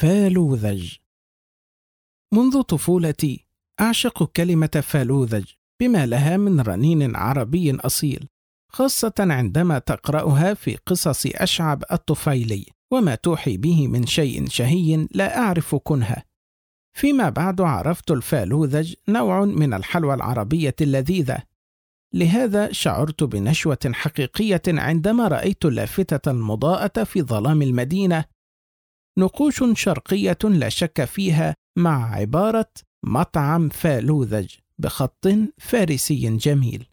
فالوذج. منذ طفولتي أعشق كلمة فالوذج بما لها من رنين عربي أصيل خاصة عندما تقرأها في قصص أشعب الطفيلي وما توحي به من شيء شهي لا أعرف كنهه فيما بعد عرفت الفالوذج نوع من الحلوى العربية اللذيذة. لهذا شعرت بنشوة حقيقية عندما رأيت اللافتة المضاءة في ظلام المدينة نقوش شرقية لا شك فيها مع عبارة مطعم فالوذج بخط فارسي جميل.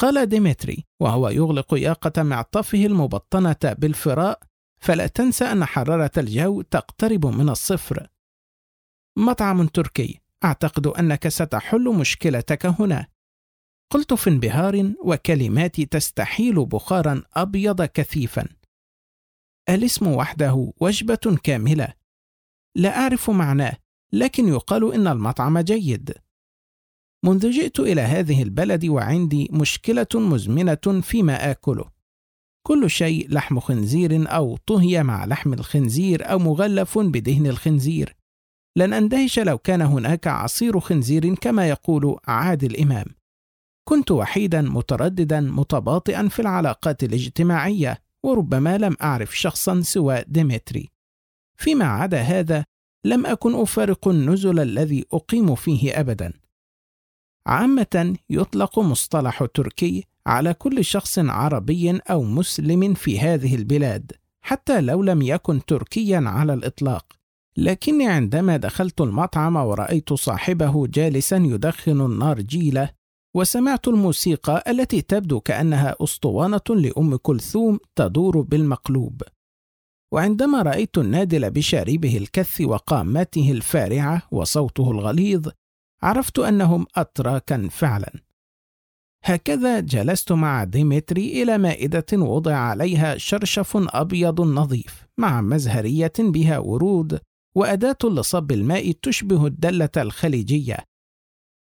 قال ديمتري وهو يغلق ياقة معطفه المبطنة بالفراء فلا تنسى أن حرارة الجو تقترب من الصفر. مطعم تركي أعتقد أنك ستحل مشكلتك هنا. قلت في انبهار وكلماتي تستحيل بخارا أبيض كثيفا. الاسم وحده وجبة كاملة. لا أعرف معناه، لكن يقال إن المطعم جيد. منذ جئت إلى هذه البلد وعندي مشكلة مزمنة فيما آكله. كل شيء لحم خنزير أو طهي مع لحم الخنزير أو مغلف بدهن الخنزير. لن أندهش لو كان هناك عصير خنزير كما يقول عادل إمام. كنت وحيدا مترددا متباطئا في العلاقات الاجتماعية وربما لم أعرف شخصا سوى ديمتري. فيما عدا هذا لم أكن أفارق النزل الذي أقيم فيه أبدا. عامة يطلق مصطلح تركي على كل شخص عربي أو مسلم في هذه البلاد، حتى لو لم يكن تركيا على الإطلاق. لكني عندما دخلت المطعم ورأيت صاحبه جالسا يدخن النارجيلة وسمعت الموسيقى التي تبدو كأنها أسطوانة لأم كلثوم تدور بالمقلوب. وعندما رأيت النادل بشاربه الكث وقامته الفارعة وصوته الغليظ، عرفت أنهم أتراكا فعلا. هكذا جلست مع ديمتري إلى مائدة وضع عليها شرشف أبيض نظيف مع مزهرية بها ورود وأداة لصب الماء تشبه الدلة الخليجية.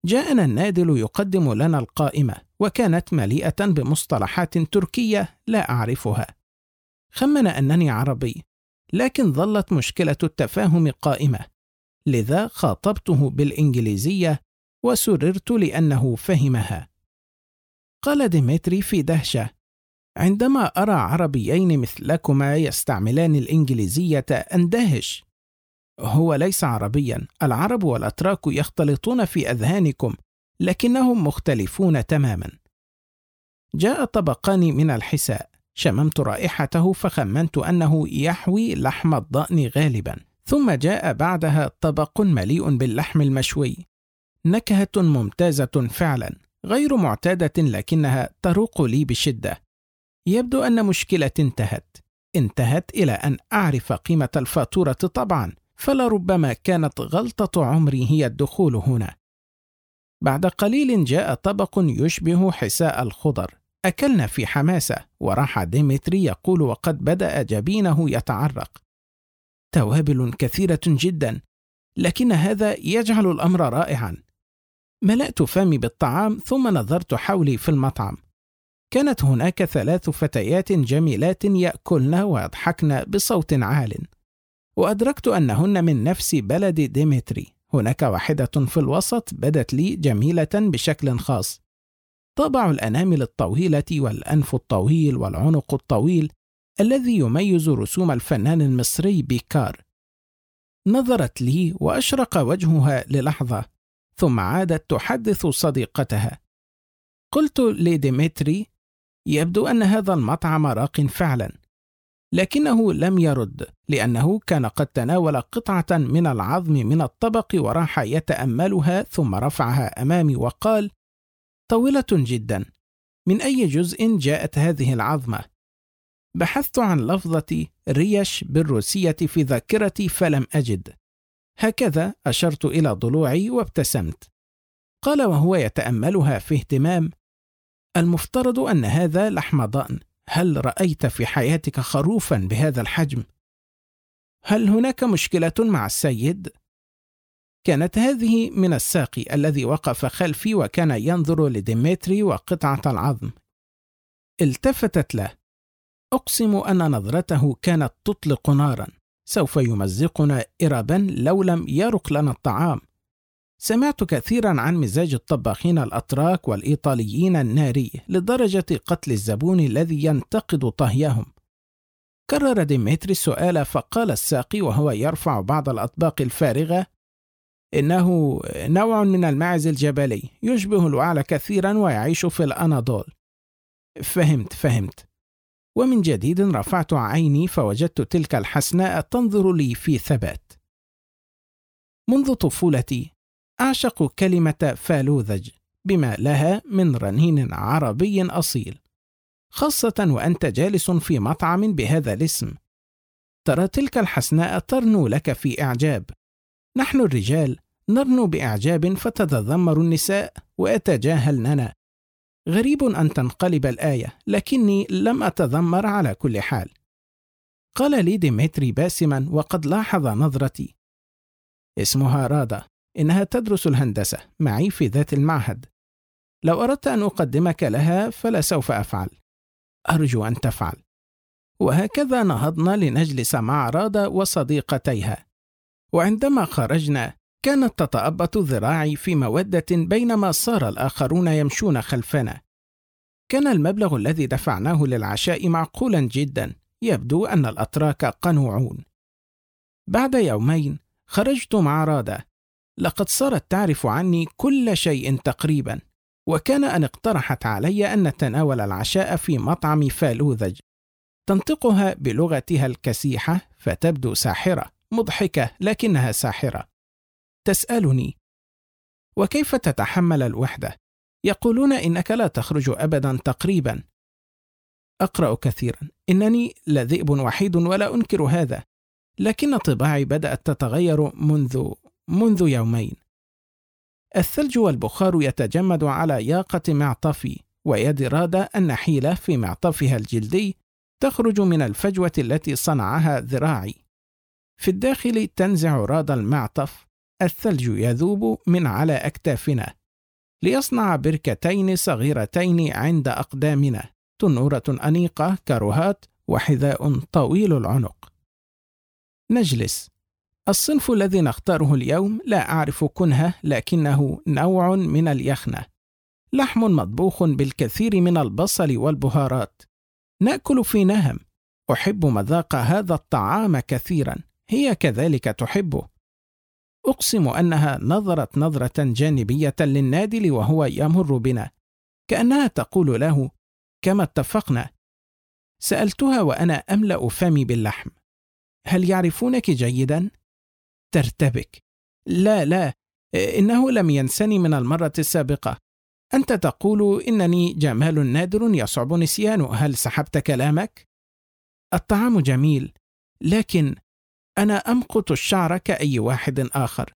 جاءنا النادل يقدم لنا القائمة وكانت مليئة بمصطلحات تركية لا أعرفها. خمن أنني عربي، لكن ظلت مشكلة التفاهم قائمة، لذا خاطبته بالإنجليزية وسررت لأنه فهمها. قال ديمتري في دهشة: عندما أرى عربيين مثلكما يستعملان الإنجليزية أندهش. هو ليس عربيا، العرب والأتراك يختلطون في أذهانكم، لكنهم مختلفون تماما. جاء طبقان من الحساء، شممت رائحته فخمنت أنه يحوي لحم الضأن غالبا. ثم جاء بعدها طبق مليء باللحم المشوي. نكهة ممتازة فعلا غير معتادة لكنها تروق لي بشدة. يبدو أن مشكلتي انتهت انتهت إلى أن أعرف قيمة الفاتورة طبعا. فلربما كانت غلطة عمري هي الدخول هنا. بعد قليل جاء طبق يشبه حساء الخضر. أكلنا في حماسة وراح ديمتري يقول وقد بدأ جبينه يتعرق. توابل كثيرة جدا لكن هذا يجعل الأمر رائعا. ملأت فمي بالطعام ثم نظرت حولي في المطعم. كانت هناك ثلاث فتيات جميلات يأكلن ويضحكن بصوت عال. وأدركت أنهن من نفس بلد ديمتري. هناك واحدة في الوسط بدت لي جميلة بشكل خاص. طابع الأنامل الطويلة والأنف الطويل والعنق الطويل الذي يميز رسوم الفنان المصري بيكار. نظرت لي وأشرق وجهها للحظة ثم عادت تحدث صديقتها. قلت لديمتري يبدو أن هذا المطعم راق فعلا. لكنه لم يرد لأنه كان قد تناول قطعة من العظم من الطبق وراح يتأملها ثم رفعها أمامي وقال طويلة جدا من أي جزء جاءت هذه العظمة؟ بحثت عن لفظة ريش بالروسية في ذاكرتي فلم أجد هكذا أشرت إلى ضلوعي وابتسمت قال وهو يتأملها في اهتمام المفترض أن هذا لحم ضأن هل رأيت في حياتك خروفا بهذا الحجم؟ هل هناك مشكلة مع السيد؟ كانت هذه من الساقي الذي وقف خلفي وكان ينظر لديمتري وقطعة العظم. التفتت له. أقسم أن نظرته كانت تطلق نارا. سوف يمزقنا إربا لو لم يرق لنا الطعام سمعت كثيرا عن مزاج الطباخين الأتراك والإيطاليين الناري لدرجة قتل الزبون الذي ينتقد طهيهم كرر ديمتري السؤال فقال الساقي وهو يرفع بعض الأطباق الفارغة إنه نوع من الماعز الجبلي يشبه الوعل كثيرا ويعيش في الأناضول. فهمت فهمت. ومن جديد رفعت عيني فوجدت تلك الحسناء تنظر لي في ثبات. منذ طفولتي أعشق كلمة فالوذج بما لها من رنين عربي أصيل خاصة وأنت جالس في مطعم بهذا الاسم. ترى تلك الحسناء ترنو لك في إعجاب. نحن الرجال نرنو بإعجاب فتتذمر النساء ويتجاهلننا غريب أن تنقلب الآية لكني لم أتذمر على كل حال. قال لي ديمتري باسما وقد لاحظ نظرتي. اسمها رادا. إنها تدرس الهندسة معي في ذات المعهد. لو أردت أن أقدمك لها فلا سوف أفعل. أرجو أن تفعل. وهكذا نهضنا لنجلس مع رادا وصديقتيها. وعندما خرجنا كانت تتأبط ذراعي في مودة بينما صار الآخرون يمشون خلفنا. كان المبلغ الذي دفعناه للعشاء معقولا جدا. يبدو أن الأتراك قنوعون. بعد يومين خرجت مع رادا. لقد صارت تعرف عني كل شيء تقريبا وكان أن اقترحت علي أن نتناول العشاء في مطعم فالوذج. تنطقها بلغتها الكسيحة فتبدو ساحرة مضحكة لكنها ساحرة. تسألني وكيف تتحمل الوحدة؟ يقولون إنك لا تخرج أبدا تقريبا. أقرأ كثيرا إنني لذئب وحيد ولا أنكر هذا لكن طباعي بدأت تتغير منذ منذ يومين. الثلج والبخار يتجمد على ياقة معطفي ويد رادة النحيلة في معطفها الجلدي تخرج من الفجوة التي صنعها ذراعي. في الداخل تنزع رادة المعطف الثلج يذوب من على أكتافنا. ليصنع بركتين صغيرتين عند أقدامنا تنورة أنيقة كرهات وحذاء طويل العنق. نجلس. الصنف الذي نختاره اليوم لا أعرف كنهه لكنه نوع من اليخنة. لحم مطبوخ بالكثير من البصل والبهارات. نأكل في نهم. أحب مذاق هذا الطعام كثيرا. هي كذلك تحبه أقسم أنها نظرت نظرة جانبية للنادل وهو يمر بنا. كأنها تقول له كما اتفقنا؟ سألتها وأنا أملأ فمي باللحم. هل يعرفونك جيدا؟ ترتبك. لا لا إنه لم ينسني من المرة السابقة. أنت تقول إنني جمال نادر يصعب نسيانه هل سحبت كلامك؟ الطعام جميل لكن أنا أمقت الشعر كأي واحد آخر.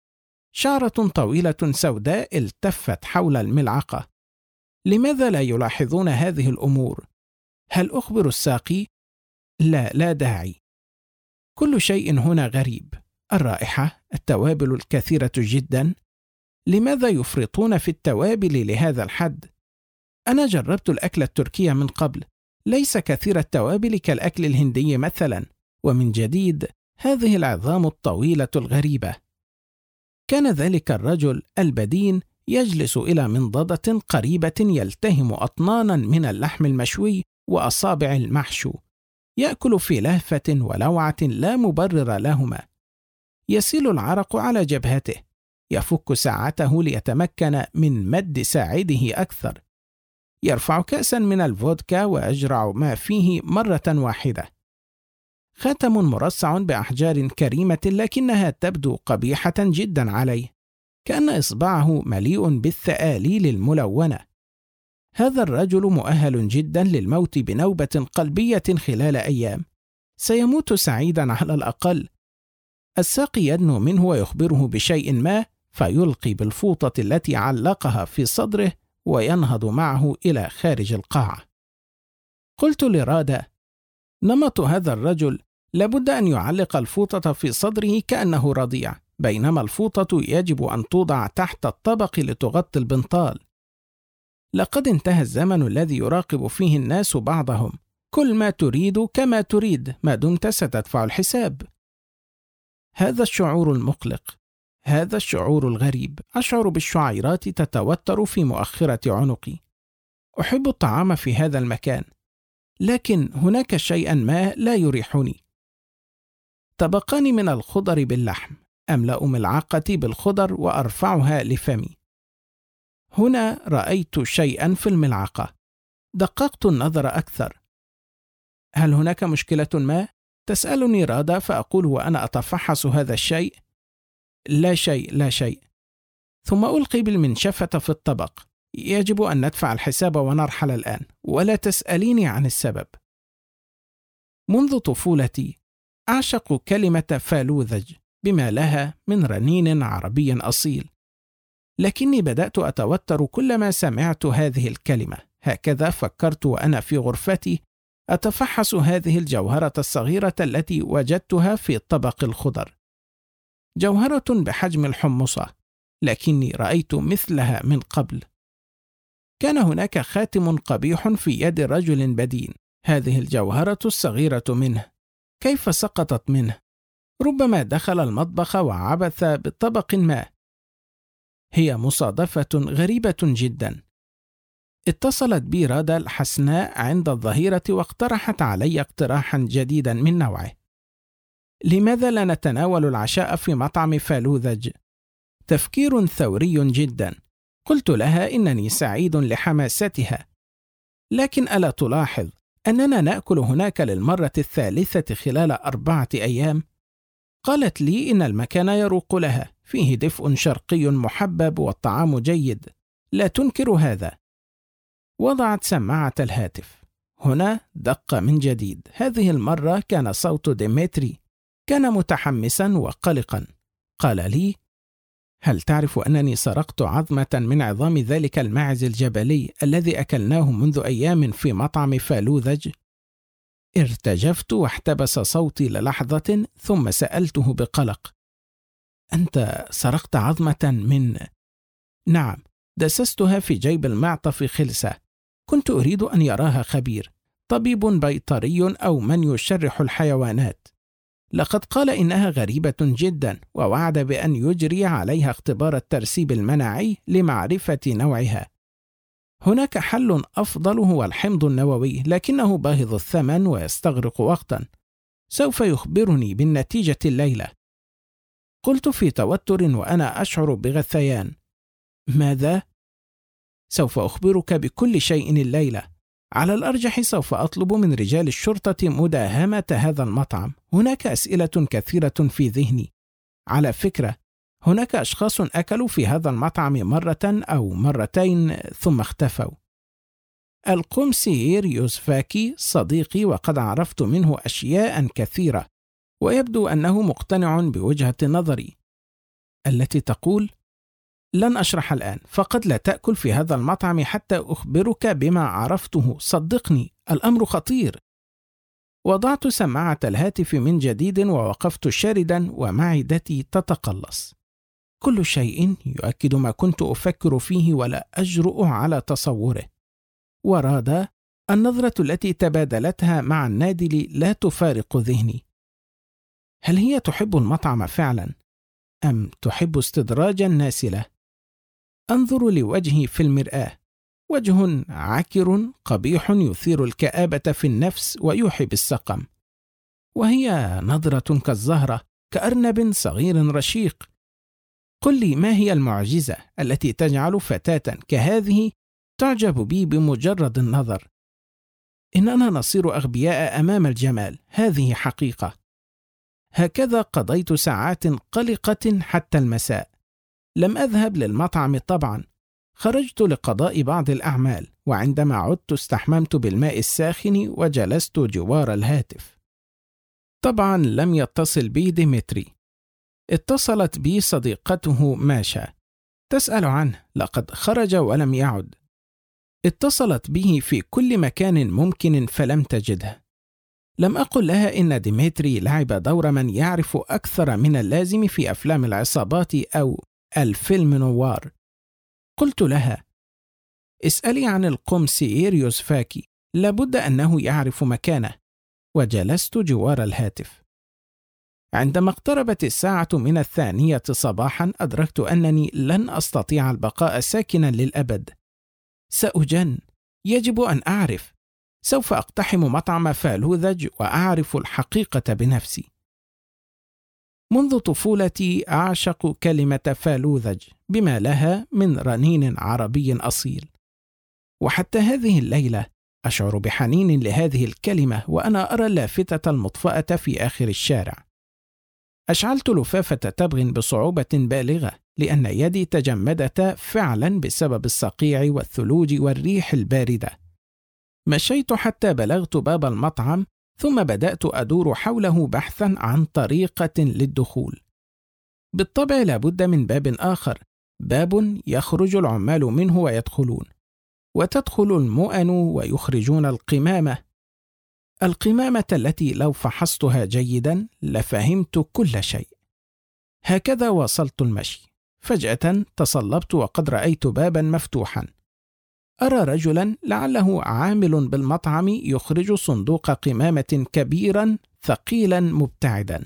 شعرة طويلة سوداء التفت حول الملعقة. لماذا لا يلاحظون هذه الأمور؟ هل أخبر الساقي؟ لا لا داعي. كل شيء هنا غريب. الرائحة، التوابل الكثيرة جدا. لماذا يفرطون في التوابل لهذا الحد؟ أنا جربت الأكل التركي من قبل، ليس كثير التوابل كالأكل الهندي مثلا، ومن جديد هذه العظام الطويلة الغريبة. كان ذلك الرجل البدين يجلس إلى منضدة قريبة يلتهم أطنانا من اللحم المشوي وأصابع المحشو، يأكل في لهفة ولوعة لا مبرر لهما، يسيل العرق على جبهته يفك ساعته ليتمكن من مد ساعده أكثر. يرفع كاسا من الفودكا ويجرع ما فيه مرة واحدة. خاتم مرصع بأحجار كريمة لكنها تبدو قبيحة جدا عليه كأن إصبعه مليء بالثآليل الملونة. هذا الرجل مؤهل جدا للموت بنوبة قلبية خلال أيام. سيموت سعيدا على الأقل الساقي يدنو منه ويخبره بشيء ما فيلقي بالفوطة التي علقها في صدره وينهض معه إلى خارج القاعة. قلت لرادا: نمط هذا الرجل لابد أن يعلق الفوطة في صدره كأنه رضيع، بينما الفوطة يجب أن توضع تحت الطبق لتغطي البنطال. لقد انتهى الزمن الذي يراقب فيه الناس بعضهم، كل ما تريد كما تريد ما دمت ستدفع الحساب. هذا الشعور المقلق هذا الشعور الغريب. أشعر بالشعيرات تتوتر في مؤخرة عنقي. أحب الطعام في هذا المكان لكن هناك شيئا ما لا يريحني. طبقان من الخضر باللحم أملأ ملعقتي بالخضر وأرفعها لفمي. هنا رأيت شيئا في الملعقة. دققت النظر أكثر. هل هناك مشكلة ما؟ تسألني رادا فأقول وأنا أتفحص هذا الشيء؟ لا شيء لا شيء. ثم ألقي بالمنشفة في الطبق. يجب أن ندفع الحساب ونرحل الآن. ولا تسأليني عن السبب. منذ طفولتي أعشق كلمة فالوذج بما لها من رنين عربي أصيل. لكني بدأت أتوتر كلما سمعت هذه الكلمة. هكذا فكرت وأنا في غرفتي أتفحص هذه الجوهرة الصغيرة التي وجدتها في طبق الخضر. جوهرة بحجم الحمصة لكني رأيت مثلها من قبل. كان هناك خاتم قبيح في يد رجل بدين. هذه الجوهرة الصغيرة منه. كيف سقطت منه؟ ربما دخل المطبخ وعبث بطبق ما. هي مصادفة غريبة جدا. اتصلت بي رادا الحسناء عند الظهيرة واقترحت علي اقتراحا جديدا من نوعه. لماذا لا نتناول العشاء في مطعم فالوذج؟ تفكير ثوري جدا. قلت لها إنني سعيد لحماستها لكن ألا تلاحظ أننا نأكل هناك للمرة الثالثة خلال أربعة أيام؟ قالت لي إن المكان يروق لها فيه دفء شرقي محبب والطعام جيد. لا تنكر هذا. وضعت سماعة الهاتف. هنا دق من جديد. هذه المرة كان صوت ديمتري. كان متحمسا وقلقا. قال لي هل تعرف أنني سرقت عظمة من عظام ذلك الماعز الجبلي الذي أكلناه منذ أيام في مطعم فالوذج ارتجفت واحتبس صوتي للحظة ثم سألته بقلق. أنت سرقت عظمة من نعم دسستها في جيب المعطف خلسة. كنت أريد أن يراها خبير طبيب بيطري أو من يشرح الحيوانات. لقد قال إنها غريبة جدا ووعد بأن يجري عليها اختبار الترسيب المناعي لمعرفة نوعها. هناك حل أفضل هو الحمض النووي لكنه باهظ الثمن ويستغرق وقتا. سوف يخبرني بالنتيجة الليلة. قلت في توتر وأنا أشعر بغثيان. ماذا؟ سوف أخبرك بكل شيء الليلة. على الأرجح سوف أطلب من رجال الشرطة مداهمة هذا المطعم. هناك أسئلة كثيرة في ذهني. على فكرة هناك أشخاص أكلوا في هذا المطعم مرة أو مرتين ثم اختفوا. القمسير يوسفاكي صديقي وقد عرفت منه أشياء كثيرة ويبدو أنه مقتنع بوجهة نظري. التي تقول لن أشرح الآن. فقد لا تأكل في هذا المطعم حتى أخبرك بما عرفته. صدقني الأمر خطير. وضعت سماعة الهاتف من جديد ووقفت شاردا ومعدتي تتقلص. كل شيء يؤكد ما كنت أفكر فيه ولا أجرؤ على تصوره. وراد النظرة التي تبادلتها مع النادل لا تفارق ذهني. هل هي تحب المطعم فعلا؟ أم تحب استدراج الناس له أنظر لوجهي في المرآة. وجه عكر قبيح يثير الكآبة في النفس ويوحي بالسقم. وهي نظرة كالزهرة كأرنب صغير رشيق. قل لي ما هي المعجزة التي تجعل فتاة كهذه تعجب بي بمجرد النظر؟ إننا نصير أغبياء أمام الجمال هذه حقيقة. هكذا قضيت ساعات قلقة حتى المساء. لم أذهب للمطعم طبعا. خرجت لقضاء بعض الأعمال وعندما عدت استحممت بالماء الساخن وجلست جوار الهاتف. طبعا لم يتصل بي ديمتري. اتصلت بي صديقته ماشا. تسأل عنه لقد خرج ولم يعد. اتصلت به في كل مكان ممكن فلم تجده. لم أقل لها إن ديمتري لعب دور من يعرف أكثر من اللازم في أفلام العصابات أو الفيلم نوار قلت لها اسألي عن القمسيير يوسفاكي لابد أنه يعرف مكانه وجلست جوار الهاتف عندما اقتربت الساعة من الثانية صباحا أدركت أنني لن أستطيع البقاء ساكنا للأبد. سأجن، يجب أن أعرف. سوف أقتحم مطعم فالوذج وأعرف الحقيقة بنفسي. منذ طفولتي أعشق كلمة فالوذج بما لها من رنين عربي أصيل. وحتى هذه الليلة أشعر بحنين لهذه الكلمة وأنا أرى اللافتة المطفأة في آخر الشارع. أشعلت لفافة تبغ بصعوبة بالغة لأن يدي تجمدتا فعلا بسبب الصقيع والثلوج والريح الباردة. مشيت حتى بلغت باب المطعم ثم بدأت أدور حوله بحثا عن طريقة للدخول. بالطبع لابد من باب آخر، باب يخرج العمال منه ويدخلون. وتدخل المؤن ويخرجون القمامة. القمامة التي لو فحصتها جيدا لفهمت كل شيء. هكذا واصلت المشي. فجأة تصلبت وقد رأيت بابا مفتوحا. أرى رجلا لعله عامل بالمطعم يخرج صندوق قمامة كبيرا ثقيلا مبتعدا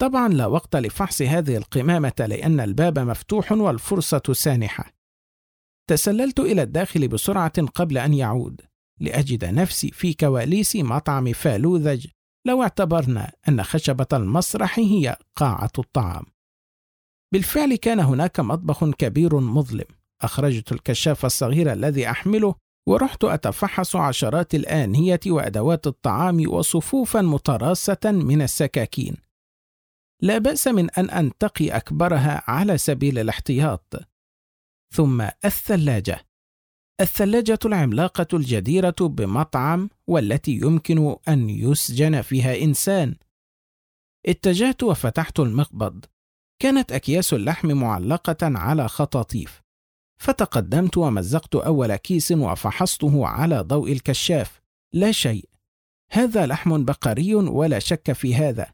طبعا لا وقت لفحص هذه القمامة لأن الباب مفتوح والفرصة سانحة تسللت إلى الداخل بسرعة قبل أن يعود لأجد نفسي في كواليس مطعم فالوذج لو اعتبرنا أن خشبة المسرح هي قاعة الطعام. بالفعل كان هناك مطبخ كبير مظلم. أخرجت الكشاف الصغير الذي أحمله ورحت أتفحص عشرات الآنية وأدوات الطعام وصفوفا متراصة من السكاكين. لا بأس من أن أنتقي أكبرها على سبيل الاحتياط. ثم الثلاجة. الثلاجة العملاقة الجديرة بمطعم والتي يمكن أن يسجن فيها إنسان. اتجهت وفتحت المقبض. كانت أكياس اللحم معلقة على خطاطيف. فتقدمت ومزقت أول كيس وفحصته على ضوء الكشاف. لا شيء. هذا لحم بقري ولا شك في هذا.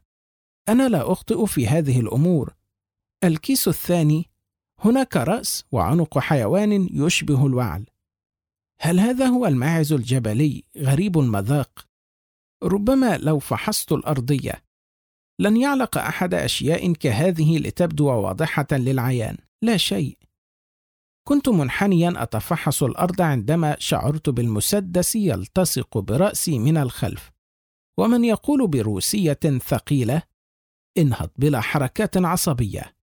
أنا لا أخطئ في هذه الأمور. الكيس الثاني هناك رأس وعنق حيوان يشبه الوعل. هل هذا هو الماعز الجبلي غريب المذاق ربما لو فحصت الأرضية لن يعلق أحد أشياء كهذه لتبدو واضحة للعيان لا شيء كنت منحنيا أتفحص الأرض عندما شعرت بالمسدس يلتصق برأسي من الخلف. ومن يقول بروسية ثقيلة انهض بلا حركات عصبية.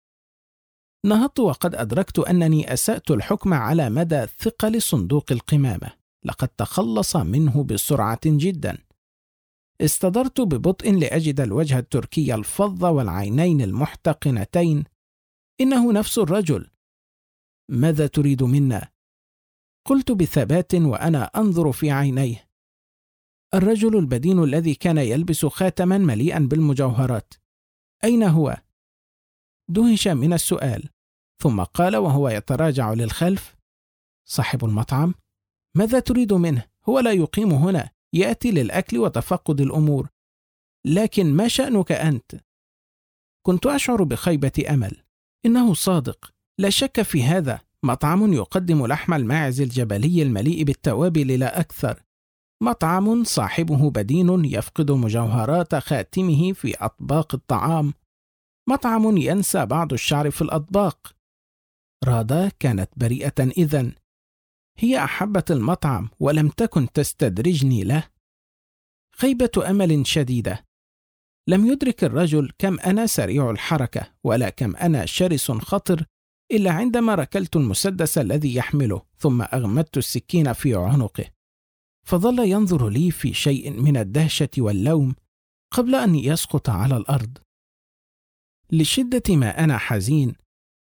نهضت وقد أدركت أنني أسأت الحكم على مدى ثقل صندوق القمامة. لقد تخلص منه بسرعة جدا. استدرت ببطء لأجد الوجه التركي الفظ والعينين المحتقنتين. إنه نفس الرجل ماذا تريد منا؟ قلت بثبات وأنا أنظر في عينيه. الرجل البدين الذي كان يلبس خاتما مليئا بالمجوهرات. أين هو؟ دهش من السؤال. ثم قال وهو يتراجع للخلف صاحب المطعم ماذا تريد منه؟ هو لا يقيم هنا. يأتي للأكل وتفقد الأمور. لكن ما شأنك أنت؟ كنت أشعر بخيبة أمل. إنه صادق. لا شك في هذا. مطعم يقدم لحم الماعز الجبلي المليء بالتوابل لا أكثر. مطعم صاحبه بدين يفقد مجوهرات خاتمه في أطباق الطعام. مطعم ينسى بعض الشعر في الأطباق. رادا كانت بريئة إذا هي أحبت المطعم ولم تكن تستدرجني له. خيبة أمل شديدة. لم يدرك الرجل كم أنا سريع الحركة ولا كم أنا شرس خطر. إلا عندما ركلت المسدس الذي يحمله ثم أغمدت السكين في عنقه. فظل ينظر لي في شيء من الدهشة واللوم قبل أن يسقط على الأرض. لشدة ما أنا حزين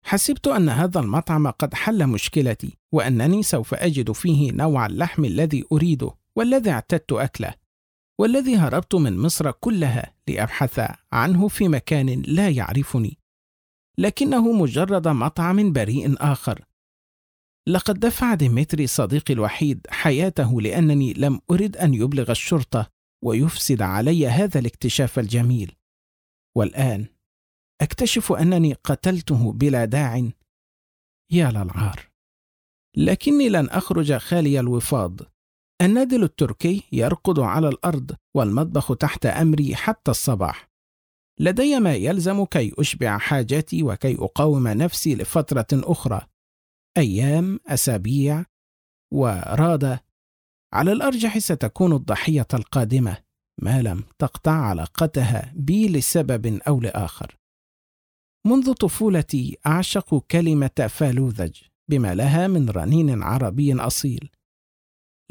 حسبت أن هذا المطعم قد حل مشكلتي وأنني سوف أجد فيه نوع اللحم الذي أريده والذي اعتدت أكله والذي هربت من مصر كلها لأبحث عنه في مكان لا يعرفني. لكنه مجرد مطعم بريء آخر. لقد دفع ديمتري صديقي الوحيد حياته لأنني لم أرد أن يبلغ الشرطة ويفسد علي هذا الاكتشاف الجميل. والآن أكتشف أنني قتلته بلا داع. يا للعار. لكني لن أخرج خالي الوفاض. النادل التركي يرقد على الأرض والمطبخ تحت أمري حتى الصباح. لدي ما يلزم كي أشبع حاجاتي وكي أقاوم نفسي لفترة أخرى. أيام أسابيع ورادة. على الأرجح ستكون الضحية القادمة ما لم تقطع علاقتها بي لسبب أو لآخر. منذ طفولتي أعشق كلمة فالوذج بما لها من رنين عربي أصيل.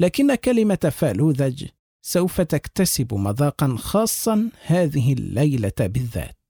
لكن كلمة فالوذج سوف تكتسب مذاقا خاصا هذه الليلة بالذات.